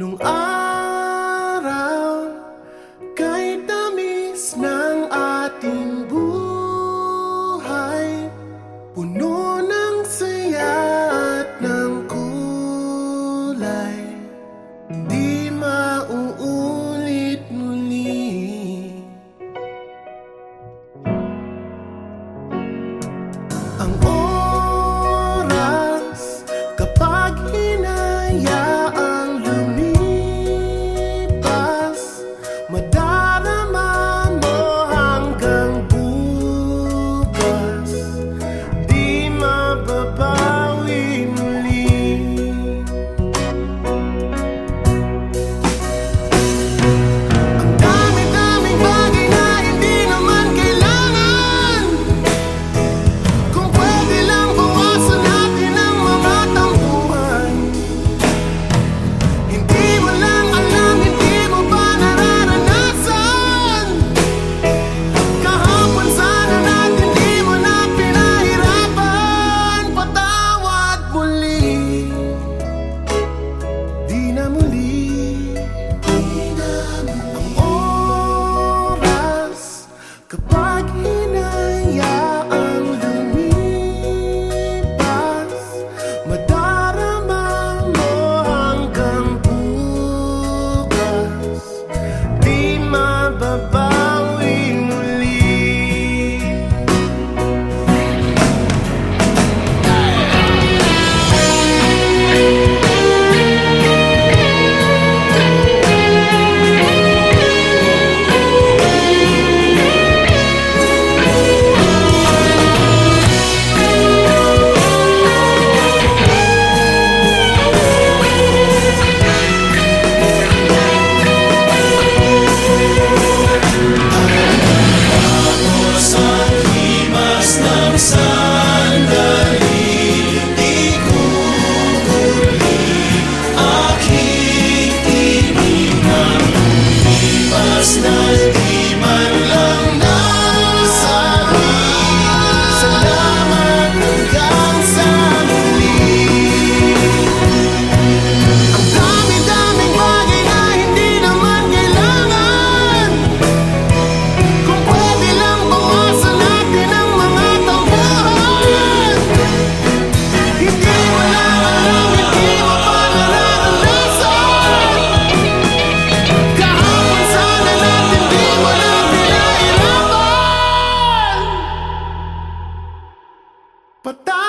Nung araw na Patawad